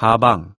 가 방.